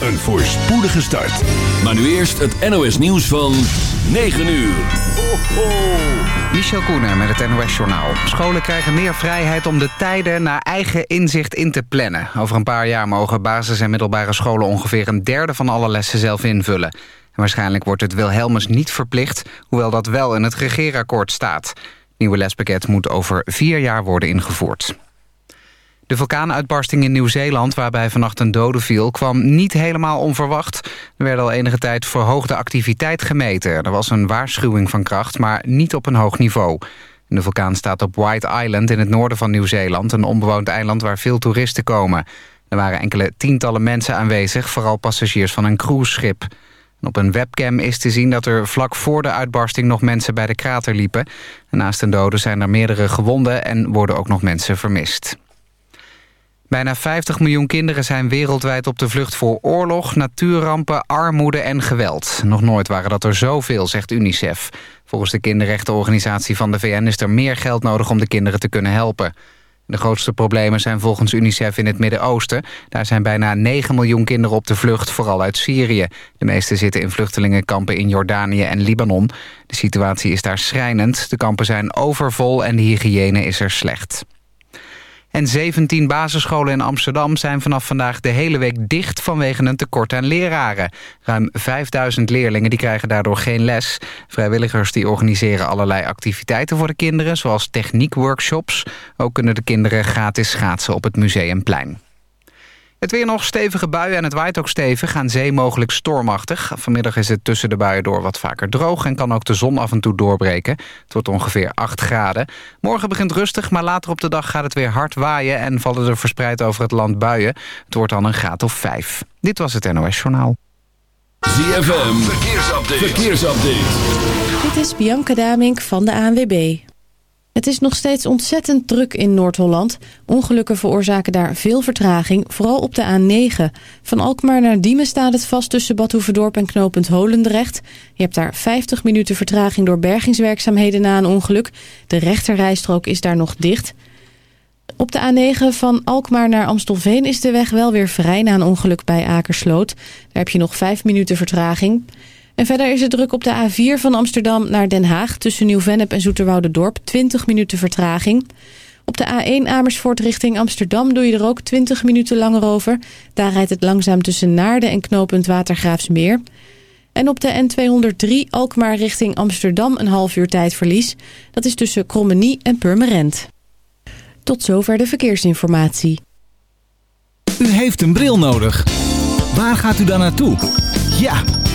een voorspoedige start. Maar nu eerst het NOS nieuws van 9 uur. Ho, ho. Michel Koenen met het NOS-journaal. Scholen krijgen meer vrijheid om de tijden naar eigen inzicht in te plannen. Over een paar jaar mogen basis- en middelbare scholen... ongeveer een derde van alle lessen zelf invullen. En waarschijnlijk wordt het Wilhelmus niet verplicht... hoewel dat wel in het regeerakkoord staat. nieuwe lespakket moet over vier jaar worden ingevoerd. De vulkaanuitbarsting in Nieuw-Zeeland, waarbij vannacht een dode viel... kwam niet helemaal onverwacht. Er werd al enige tijd verhoogde activiteit gemeten. Er was een waarschuwing van kracht, maar niet op een hoog niveau. De vulkaan staat op White Island in het noorden van Nieuw-Zeeland... een onbewoond eiland waar veel toeristen komen. Er waren enkele tientallen mensen aanwezig, vooral passagiers van een cruiseschip. op een webcam is te zien dat er vlak voor de uitbarsting nog mensen bij de krater liepen. naast een dode zijn er meerdere gewonden en worden ook nog mensen vermist. Bijna 50 miljoen kinderen zijn wereldwijd op de vlucht voor oorlog, natuurrampen, armoede en geweld. Nog nooit waren dat er zoveel, zegt UNICEF. Volgens de kinderrechtenorganisatie van de VN is er meer geld nodig om de kinderen te kunnen helpen. De grootste problemen zijn volgens UNICEF in het Midden-Oosten. Daar zijn bijna 9 miljoen kinderen op de vlucht, vooral uit Syrië. De meeste zitten in vluchtelingenkampen in Jordanië en Libanon. De situatie is daar schrijnend. De kampen zijn overvol en de hygiëne is er slecht. En 17 basisscholen in Amsterdam zijn vanaf vandaag de hele week dicht vanwege een tekort aan leraren. Ruim 5000 leerlingen die krijgen daardoor geen les. Vrijwilligers die organiseren allerlei activiteiten voor de kinderen, zoals techniekworkshops. Ook kunnen de kinderen gratis schaatsen op het Museumplein. Het weer nog stevige buien en het waait ook stevig. Aan zee mogelijk stormachtig. Vanmiddag is het tussen de buien door wat vaker droog... en kan ook de zon af en toe doorbreken. Het wordt ongeveer 8 graden. Morgen begint rustig, maar later op de dag gaat het weer hard waaien... en vallen er verspreid over het land buien. Het wordt dan een graad of 5. Dit was het NOS Journaal. ZFM, verkeersupdate. verkeersupdate. Dit is Bianca Damink van de ANWB. Het is nog steeds ontzettend druk in Noord-Holland. Ongelukken veroorzaken daar veel vertraging, vooral op de A9. Van Alkmaar naar Diemen staat het vast tussen Badhoevedorp en knooppunt Holendrecht. Je hebt daar 50 minuten vertraging door bergingswerkzaamheden na een ongeluk. De rechterrijstrook is daar nog dicht. Op de A9 van Alkmaar naar Amstelveen is de weg wel weer vrij na een ongeluk bij Akersloot. Daar heb je nog 5 minuten vertraging. En verder is het druk op de A4 van Amsterdam naar Den Haag... tussen Nieuw-Vennep en Dorp 20 minuten vertraging. Op de A1 Amersfoort richting Amsterdam doe je er ook 20 minuten langer over. Daar rijdt het langzaam tussen Naarden en knooppunt Watergraafsmeer. En op de N203 Alkmaar richting Amsterdam een half uur tijdverlies. Dat is tussen Krommenie en Purmerend. Tot zover de verkeersinformatie. U heeft een bril nodig. Waar gaat u dan naartoe? Ja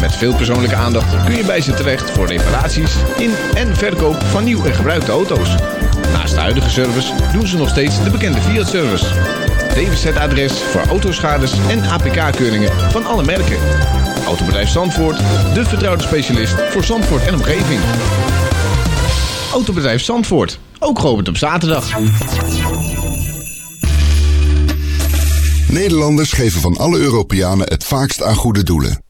Met veel persoonlijke aandacht kun je bij ze terecht voor reparaties in en verkoop van nieuw en gebruikte auto's. Naast de huidige service doen ze nog steeds de bekende Fiat-service. DWZ-adres voor autoschades en APK-keuringen van alle merken. Autobedrijf Zandvoort, de vertrouwde specialist voor Zandvoort en omgeving. Autobedrijf Zandvoort, ook geopend op zaterdag. Nederlanders geven van alle Europeanen het vaakst aan goede doelen.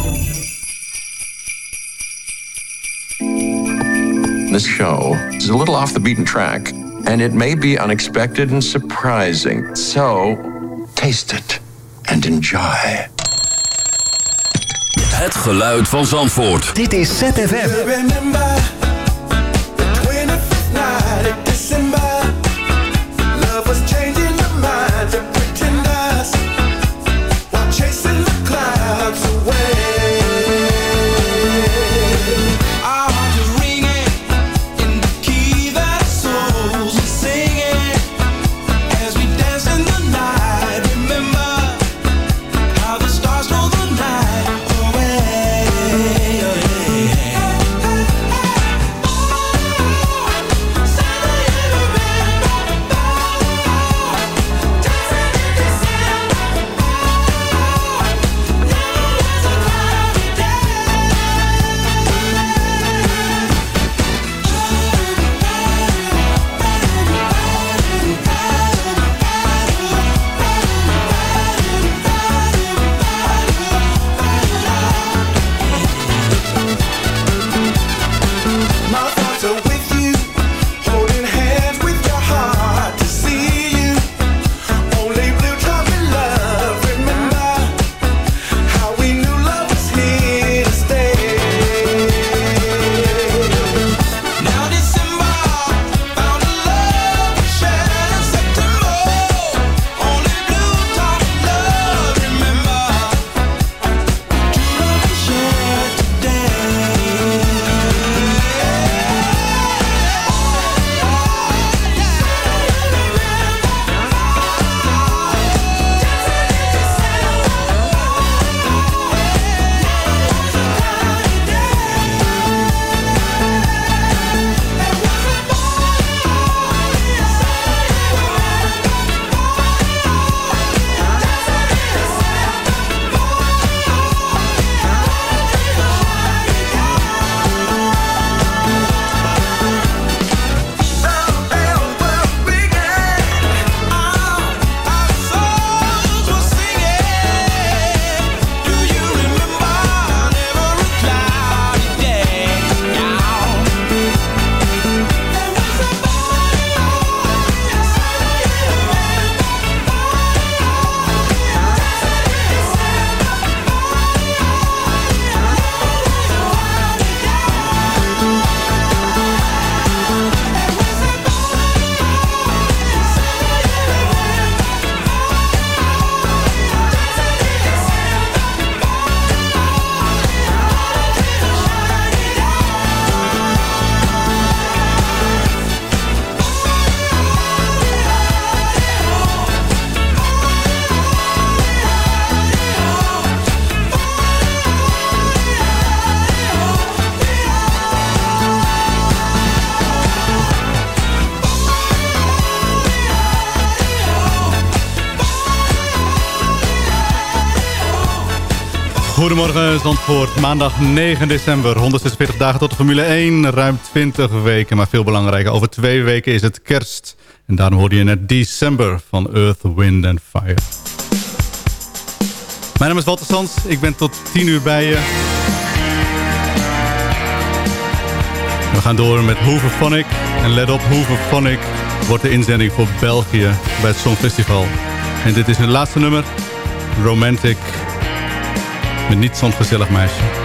This show is a little off the beaten track, and it may be unexpected and surprising. So, taste it and enjoy. Het geluid van Zandvoort. Dit is ZFM. Goedemorgen Zandvoort, maandag 9 december, 146 dagen tot de Formule 1, ruim 20 weken. Maar veel belangrijker, over twee weken is het kerst. En daarom hoorde je net December van Earth, Wind and Fire. Mijn naam is Walter Sands, ik ben tot 10 uur bij je. We gaan door met Hooverphonic. En let op, Hooverphonic wordt de inzending voor België bij het Songfestival. En dit is het laatste nummer, Romantic met niet zo'n gezellig meisje.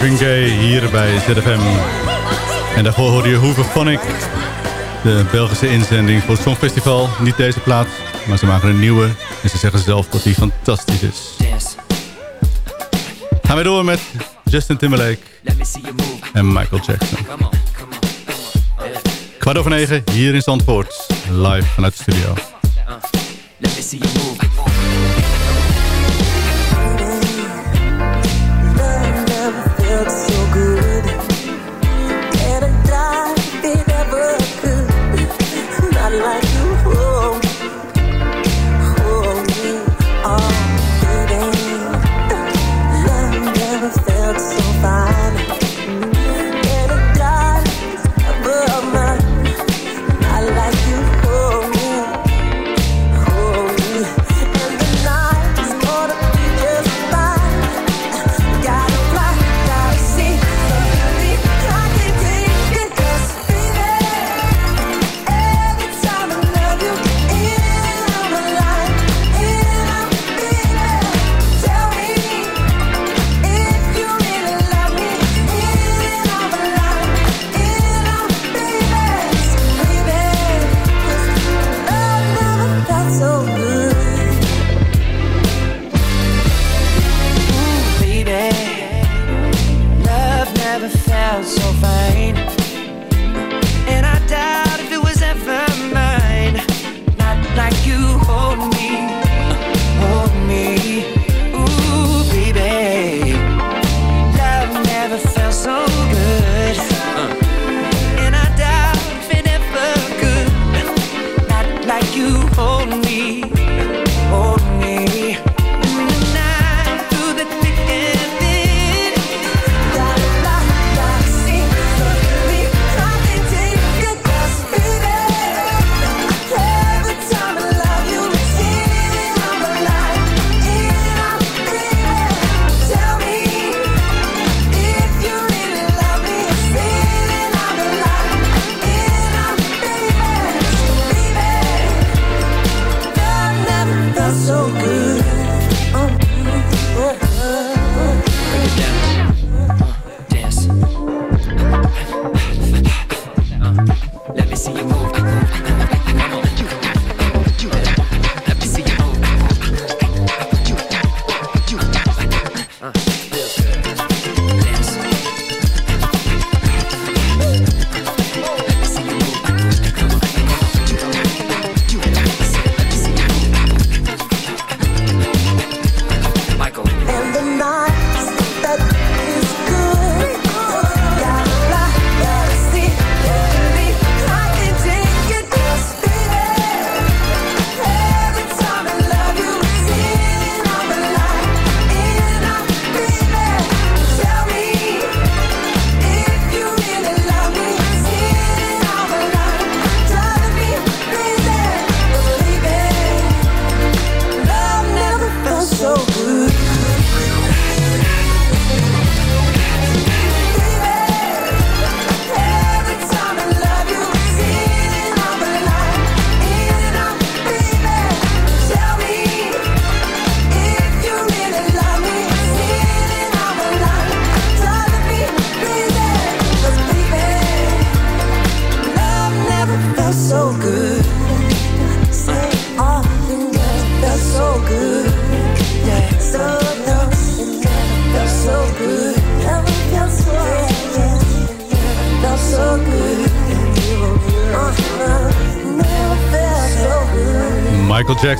Marvin hier bij ZFM. En daarvoor hoorde je Hooverphonic. De Belgische inzending voor het Songfestival. Niet deze plaats, maar ze maken een nieuwe. En ze zeggen zelf dat die fantastisch is. Gaan we door met Justin Timberlake en Michael Jackson. Kwart over negen, hier in Zandvoort. Live vanuit de studio.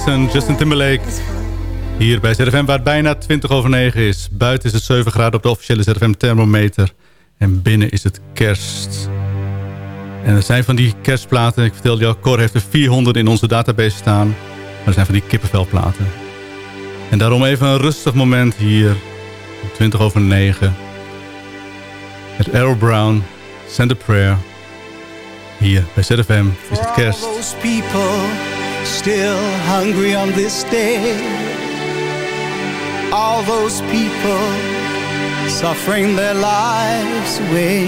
Justin Timberlake. Hier bij ZFM waar het bijna 20 over 9 is. Buiten is het 7 graden op de officiële ZFM thermometer. En binnen is het kerst. En er zijn van die kerstplaten, ik vertelde jou, Cor heeft er 400 in onze database staan. Maar er zijn van die kippenvelplaten. En daarom even een rustig moment hier. 20 over 9. Met Arrow Brown, Send a Prayer. Hier bij ZFM is het kerst. Still hungry on this day. All those people suffering their lives away.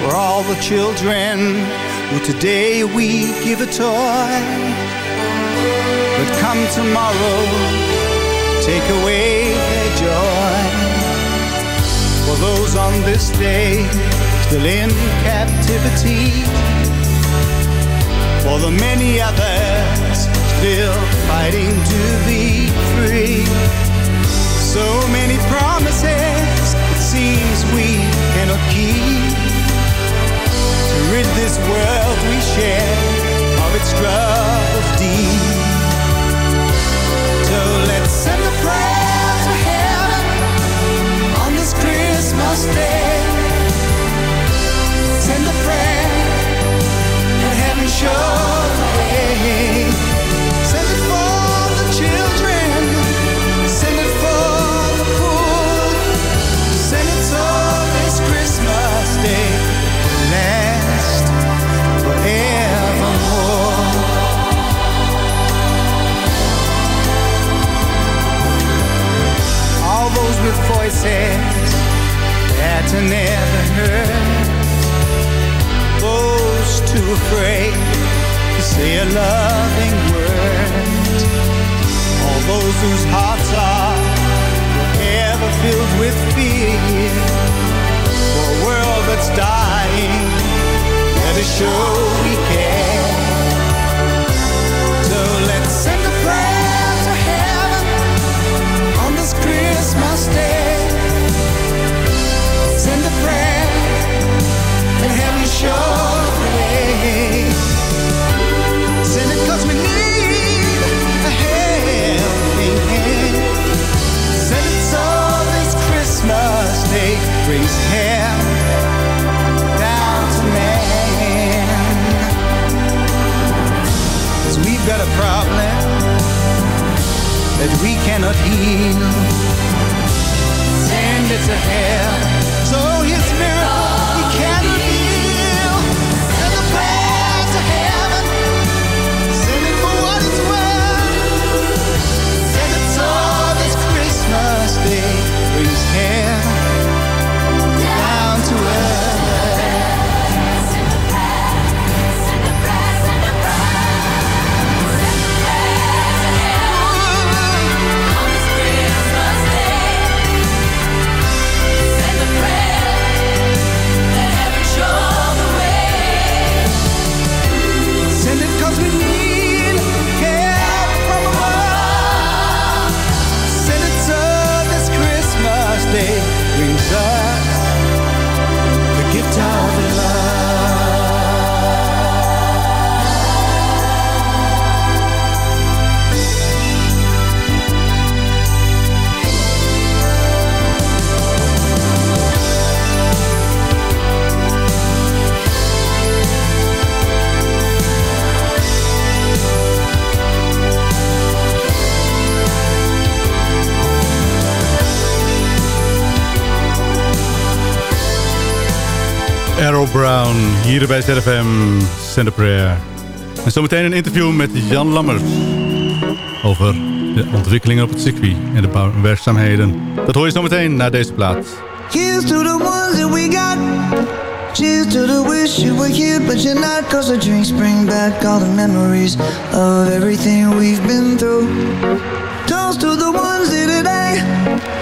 For all the children who today we give a toy. But come tomorrow, take away their joy. For those on this day still in captivity for the many others still fighting to be free. So many promises it seems we cannot keep. To rid this world we share are never heard, those too afraid to say a loving word. All those whose hearts are forever filled with fear. For a world that's dying, let us show we care. problem that we cannot heal. Send it to hell. Hier bij ZFM, a Prayer. En zometeen een interview met Jan Lammers. Over de ontwikkelingen op het circuit en de bouwwerkzaamheden. Dat hoor je zometeen na deze plaats. Here's to the ones that we got. Cheers to the wish you were here, but you're not. Cause the drinks bring back all the memories of everything we've been through. Toast to the ones here today.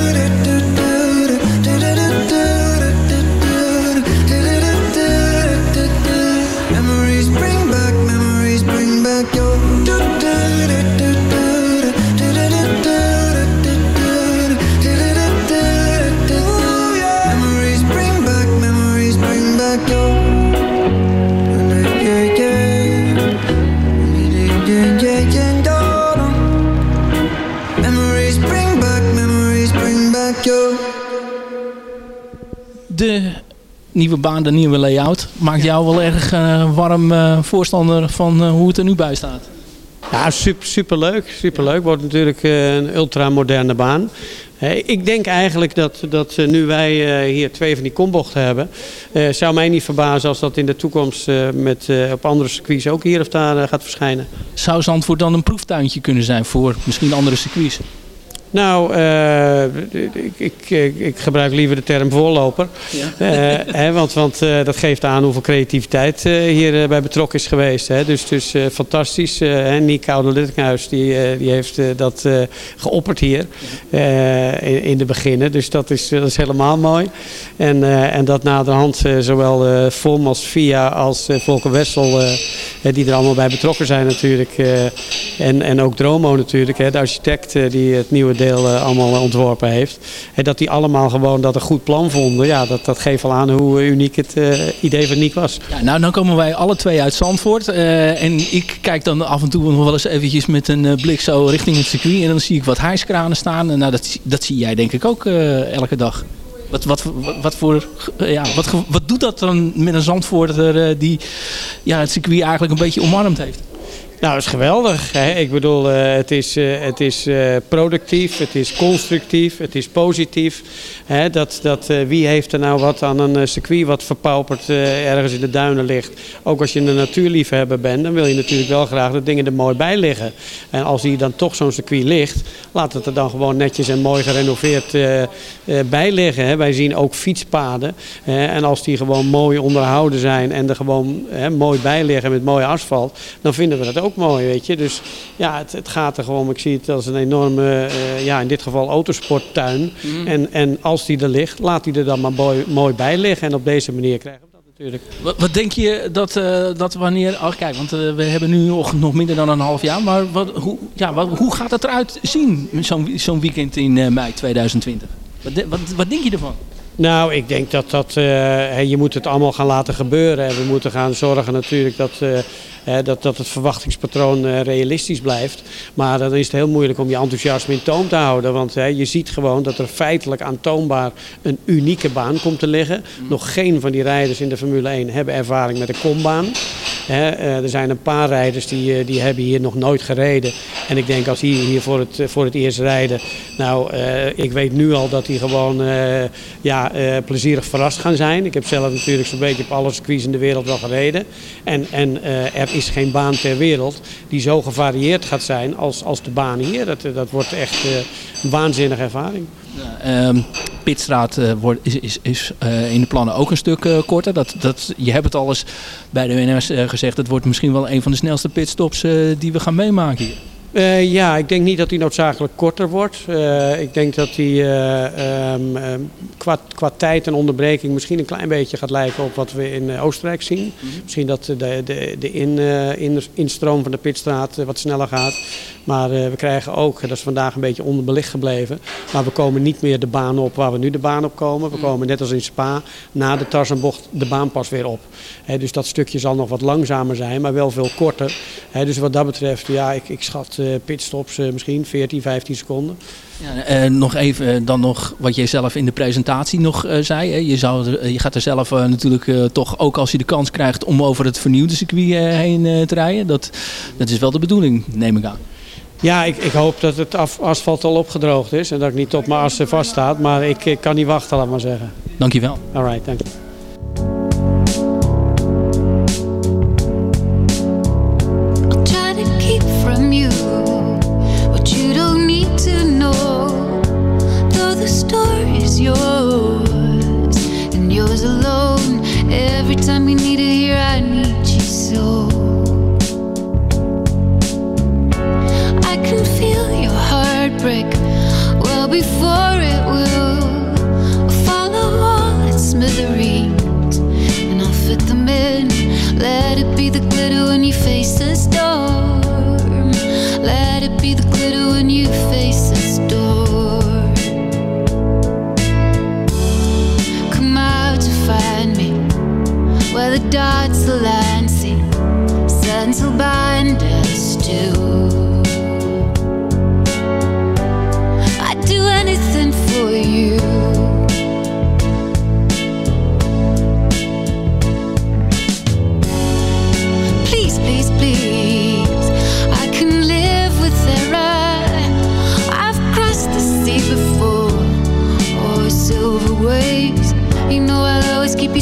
Nieuwe baan, de nieuwe layout, maakt jou wel erg eh, warm eh, voorstander van eh, hoe het er nu bij staat. Ja, super, superleuk. Superleuk. Wordt natuurlijk een ultramoderne baan. Ik denk eigenlijk dat, dat nu wij eh, hier twee van die kombochten hebben... eh, zou mij niet verbazen als dat in de toekomst eh, met, eh, op andere circuits ook hier of daar gaat verschijnen. Zou Zandvoort dan een proeftuintje kunnen zijn voor misschien andere circuits? Nou, uh, ik, ik, ik, gebruik liever de term voorloper. Ja. Uh, hè, want want uh, dat geeft aan hoeveel creativiteit hier bij betrokken is geweest. Hè. Dus, dus fantastisch. Niek Oude-Littinghuis die, die heeft dat geopperd hier in, in, de beginnen. Dus dat is, dat is helemaal mooi. En, en dat naderhand zowel FOM als VIA als Volker Wessel, die er allemaal bij betrokken zijn natuurlijk. en, en ook Dromo natuurlijk, hè, de architect die het nieuwe uh, allemaal ontworpen heeft. En dat die allemaal gewoon dat een goed plan vonden. Ja, dat, dat geeft al aan hoe uniek het idee van Niek was. Ja, nou, dan komen wij alle twee uit Zandvoort. En ik kijk dan af en toe nog wel eens eventjes met een blik zo richting het circuit. En dan zie ik wat hijskranen staan. En nou, dat, dat zie jij denk ik ook elke dag. Wat, wat, wat, voor, ja, wat, wat doet dat dan met een Zandvoorter die ja, het circuit eigenlijk een beetje omarmd heeft? Nou, het is geweldig. Hè? Ik bedoel, uh, het is, uh, het is uh, productief, het is constructief, het is positief. Hè? Dat, dat, wie heeft er nou wat aan een circuit wat verpauperd ergens in de duinen ligt? Ook als je een natuurliefhebber bent, dan wil je natuurlijk wel graag dat dingen er mooi bij liggen. En als hier dan toch zo'n circuit ligt, laat het er dan gewoon netjes en mooi gerenoveerd bij liggen. Hè? Wij zien ook fietspaden. en als die gewoon mooi onderhouden zijn en er gewoon mooi bij liggen met mooi asfalt, dan vinden we dat ook mooi, weet je. Dus ja, het, het gaat er gewoon, ik zie het als een enorme, uh, ja, in dit geval autosporttuin. Mm. En, en als die er ligt, laat die er dan maar mooi, mooi bij liggen. En op deze manier krijgen we dat natuurlijk. Wat, wat denk je dat, uh, dat wanneer, oh kijk, want uh, we hebben nu nog, nog minder dan een half jaar. Maar wat, hoe, ja, wat, hoe gaat het eruit zien, zo'n zo'n weekend in mei 2020? Wat, wat, wat denk je ervan? Nou, ik denk dat dat, uh, je moet het allemaal gaan laten gebeuren. En we moeten gaan zorgen natuurlijk dat, uh, dat, dat het verwachtingspatroon uh, realistisch blijft. Maar dan is het heel moeilijk om je enthousiasme in toom te houden. Want je ziet gewoon dat er feitelijk aantoonbaar een unieke baan komt te liggen. Nog geen van die rijders in de Formule 1 hebben ervaring met een kombaan. er zijn een paar rijders die, die hebben hier nog nooit gereden. En ik denk als die hier voor het, voor het eerst rijden. Nou, ik weet nu al dat die gewoon ja, plezierig verrast gaan zijn. Ik heb zelf natuurlijk zo'n beetje op alle circuits in de wereld wel gereden. En, en uh, is geen baan ter wereld die zo gevarieerd gaat zijn als, als de baan hier. Dat, dat wordt echt uh, een waanzinnige ervaring. Ja, um, Pitstraat wordt, is, is, is in de plannen ook een stuk korter. Dat, dat, je hebt het al eens bij de WNS gezegd. Het wordt misschien wel een van de snelste pitstops die we gaan meemaken hier. Uh, ja, ik denk niet dat die noodzakelijk korter wordt. Uh, ik denk dat die uh, um, qua, qua, tijd en onderbreking misschien een klein beetje gaat lijken op wat we in Oostenrijk zien. Mm -hmm. Misschien dat de, de, de in, in, instroom van de pitstraat wat sneller gaat. Maar we krijgen ook, dat is vandaag een beetje onderbelicht gebleven, maar we komen niet meer de baan op waar we nu de baan op komen. We komen net als in Spa na de Tarzanbocht de baan pas weer op. He, dus dat stukje zal nog wat langzamer zijn, maar wel veel korter. He, dus wat dat betreft, ja, ik, ik schat uh, pitstops uh, misschien 14, 15 seconden. Ja, nog even dan nog wat jij zelf in de presentatie nog zei. Hè? Je, zou, je gaat er zelf natuurlijk toch ook als je de kans krijgt om over het vernieuwde circuit heen te rijden. Dat, dat is wel de bedoeling, neem ik aan. Ja, ik, ik hoop dat het af, asfalt al opgedroogd is en dat ik niet tot mijn assen vaststaat. Maar ik, ik kan niet wachten, laat maar zeggen. Dankjewel. All right, dank je. be the glitter when you face the storm. Let it be the glitter when you face the storm. Come out to find me where the dots align. See, sense will bind us too. I'd do anything for you.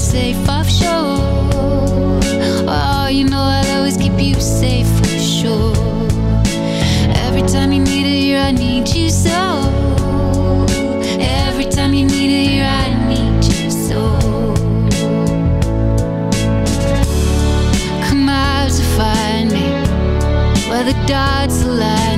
safe offshore. Oh, you know I'll always keep you safe for sure. Every time you need I need you so. Every time you need I need you so. Come out to find me where the dots align.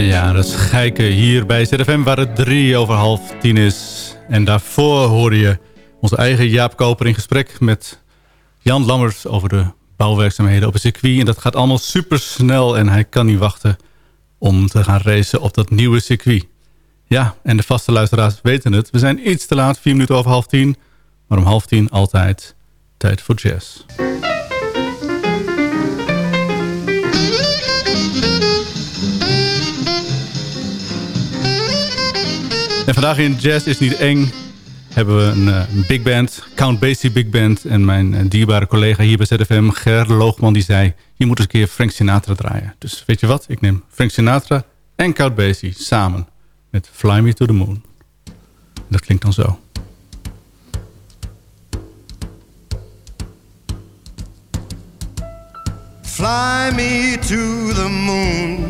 Ja, dat is Gijken hier bij ZFM waar het drie over half tien is. En daarvoor hoorde je onze eigen Jaap Koper in gesprek met Jan Lammers over de bouwwerkzaamheden op het circuit. En dat gaat allemaal super snel en hij kan niet wachten om te gaan racen op dat nieuwe circuit. Ja, en de vaste luisteraars weten het. We zijn iets te laat, vier minuten over half tien. Maar om half tien altijd tijd voor jazz. En vandaag in Jazz is niet eng. Hebben we een eh, big band, Count Basie Big Band. En mijn eh, dierbare collega hier bij ZFM, Ger Loogman, die zei... je moet eens een keer Frank Sinatra draaien. Dus weet je wat? Ik neem Frank Sinatra en Count Basie samen met Fly Me to the Moon. Dat klinkt dan zo. Fly me to the moon,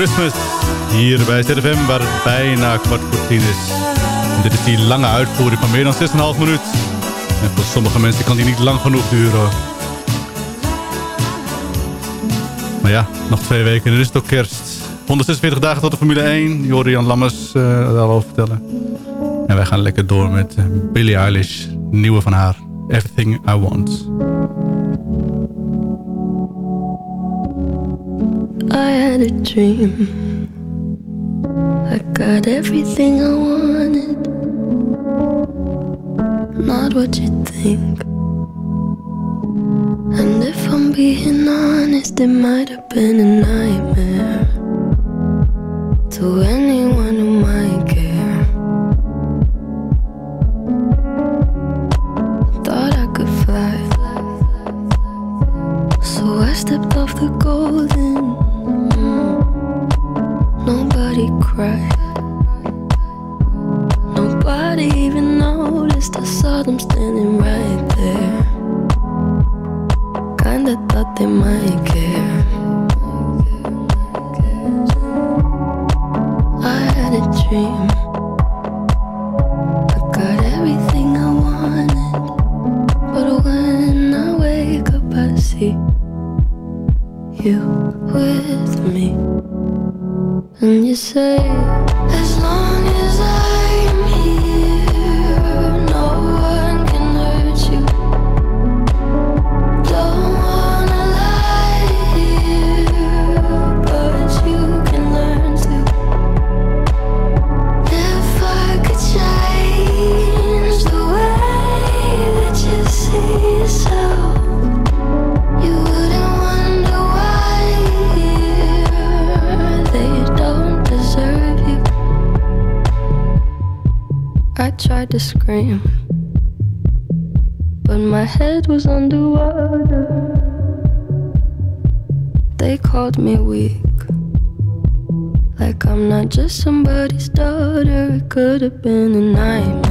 Christmas. Hier bij ZFM waar het bijna kwart voor tien is. Dit is die lange uitvoering van meer dan 6,5 minuut. En voor sommige mensen kan die niet lang genoeg duren. Maar ja, nog twee weken en dan is het ook kerst. 146 dagen tot de Formule 1. Die hoorde Jan Lammers uh, al over vertellen. En wij gaan lekker door met eh, Billie Eilish. Nieuwe van haar. Everything I Want. Had a dream. I got everything I wanted. Not what you think. And if I'm being honest, it might have been a nightmare. To anyone who might care. Thought I could fly. So I stepped off the golden Nobody. Nobody even noticed. I saw them standing right there. Kinda thought they might care. I had a dream. I tried to scream, but my head was underwater. They called me weak, like I'm not just somebody's daughter. It could have been a nightmare,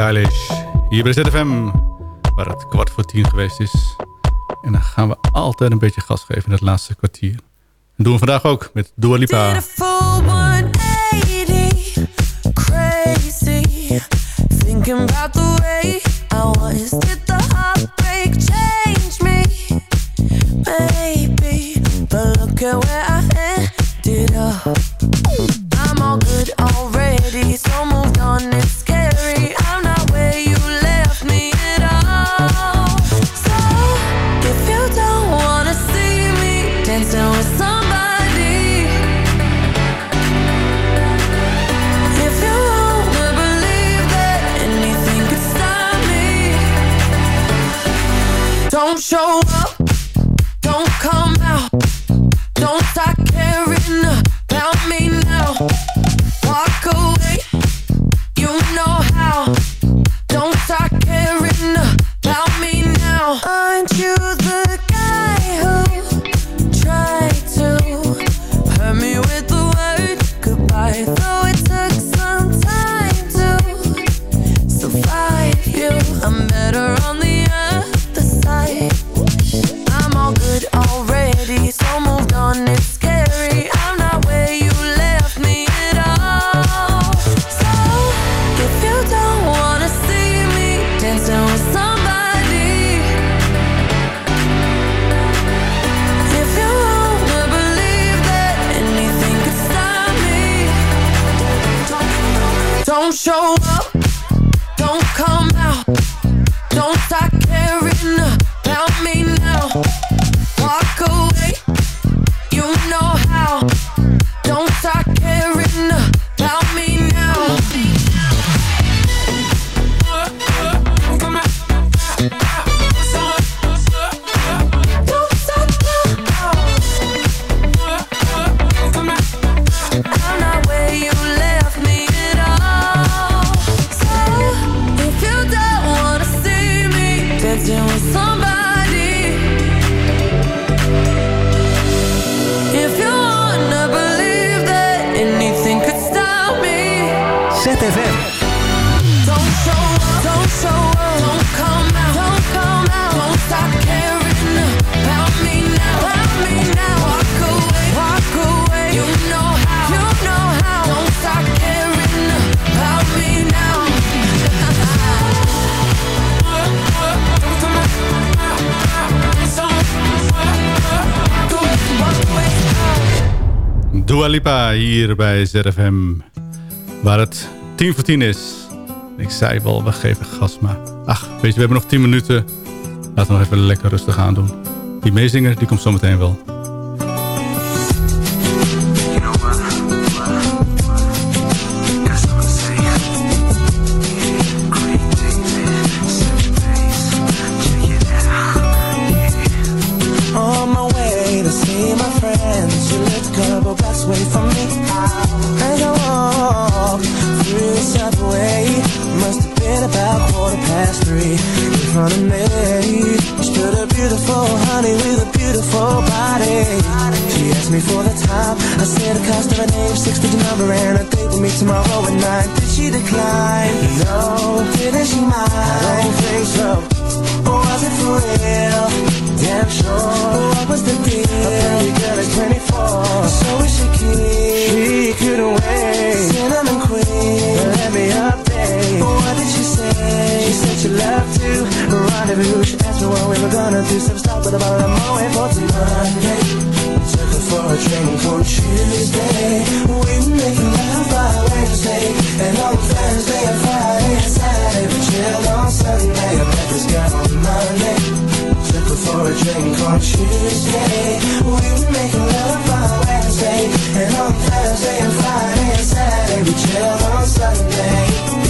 Eilish. Hier bij ZFM. Waar het kwart voor tien geweest is. En dan gaan we altijd een beetje gas geven in het laatste kwartier. En doen we vandaag ook met Dua Lipa. full 180 crazy thinking about the way I was you Lipa hier bij ZFM. Waar het 10 voor 10 is. Ik zei wel, we geven gas, maar... Ach, weet je, we hebben nog 10 minuten. Laten we nog even lekker rustig aan doen. Die meezinger, die komt zometeen wel. She asked me for the time. I said the cost of her name, six-digit number, and a date with me tomorrow at night. Did she decline? No. Didn't she mind? I don't think so. Or was it for real? Damn sure. What was the deal? A pretty girl is 24. So is she keen? She couldn't wait. Cinnamon queen. Let me update. What did she? She said she loved to rendezvous. She asked me what we were gonna do. So stop with about I'm waiting for Monday. Took her for a drink on Tuesday. We were making love by Wednesday. And on Thursday and Friday and Saturday. We chilled on Sunday. I met this girl on Monday. Took her for a drink on Tuesday. We were making love by Wednesday. And on Thursday and Friday and Saturday. We chilled on Sunday.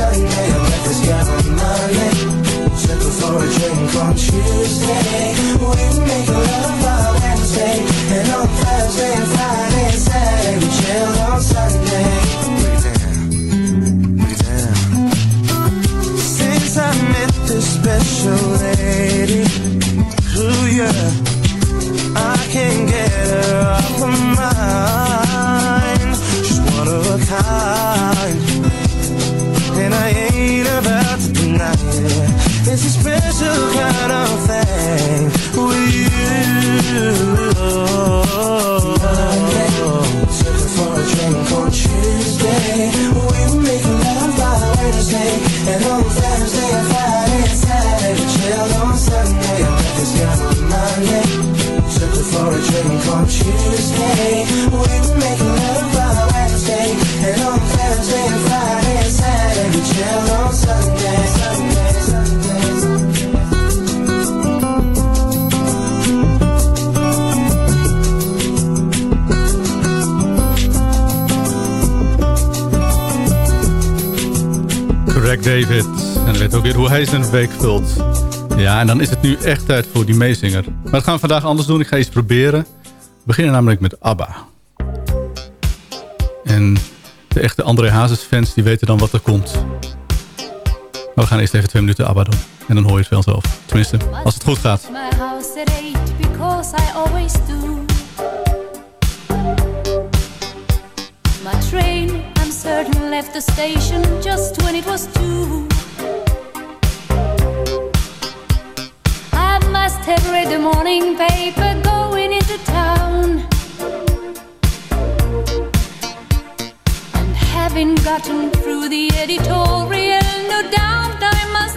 Sunday I met this girl on Monday. Her for a drink on Tuesday. We were Craig David. En weet ook weer hoe hij zijn week vult. Ja, en dan is het nu echt tijd voor die meezinger. Maar dat gaan we vandaag anders doen. Ik ga iets proberen. Beginnen namelijk met ABBA. En de echte André Hazes fans die weten dan wat er komt. Maar we gaan eerst even twee minuten ABBA doen. En dan hoor je het vanzelf. Tenminste, als het goed gaat. My house because I always do. Train, I'm certain, left the station just when it was two. I must have read the morning paper going into town. And having gotten through the editorial, no doubt I must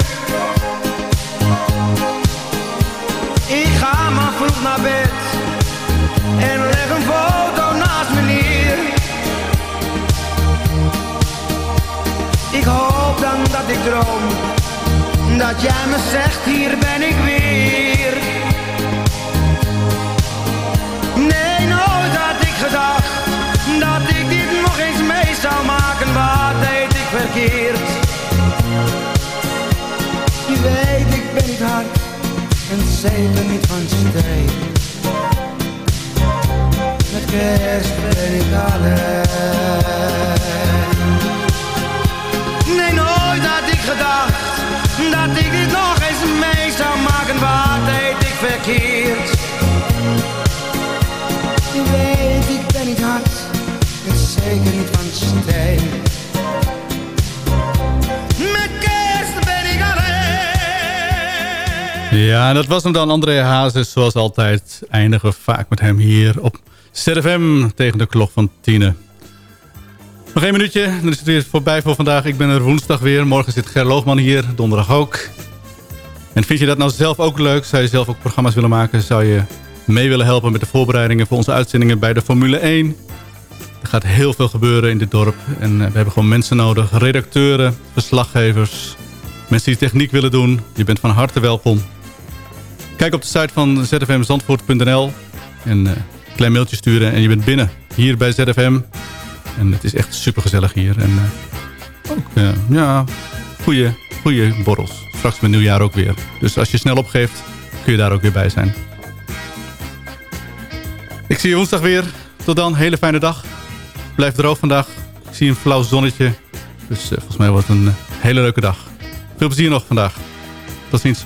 Naar bed en leg een foto naast me neer. Ik hoop dan dat ik droom, dat jij me zegt hier ben ik weer. Nee, nooit had ik gedacht, dat ik dit nog eens mee zou maken, wat deed ik verkeerd. Je weet, ik ben niet hard en zeker niet van steen. Met kerst ben ik alleen. Nee, nooit had ik gedacht dat ik dit nog eens mee zou maken. Wat deed ik verkeerd? Je weet, ik ben niet hard en zeker niet van steen. Ja, dat was hem dan, André Hazes. Zoals altijd eindigen we vaak met hem hier op ZFM tegen de klok van tienen. Nog één minuutje, dan is het weer voorbij voor vandaag. Ik ben er woensdag weer. Morgen zit Ger Loogman hier, donderdag ook. En vind je dat nou zelf ook leuk? Zou je zelf ook programma's willen maken? Zou je mee willen helpen met de voorbereidingen voor onze uitzendingen bij de Formule 1? Er gaat heel veel gebeuren in dit dorp. En we hebben gewoon mensen nodig. Redacteuren, verslaggevers, mensen die techniek willen doen. Je bent van harte welkom. Kijk op de site van zfmzandvoort.nl en een klein mailtje sturen en je bent binnen. Hier bij ZFM. En het is echt super gezellig hier. En uh, ook, uh, ja, goede, goede borrels. Straks met nieuwjaar ook weer. Dus als je snel opgeeft, kun je daar ook weer bij zijn. Ik zie je woensdag weer. Tot dan, hele fijne dag. Blijf droog vandaag. Ik zie een flauw zonnetje. Dus volgens mij wordt het een hele leuke dag. Veel plezier nog vandaag. Tot ziens.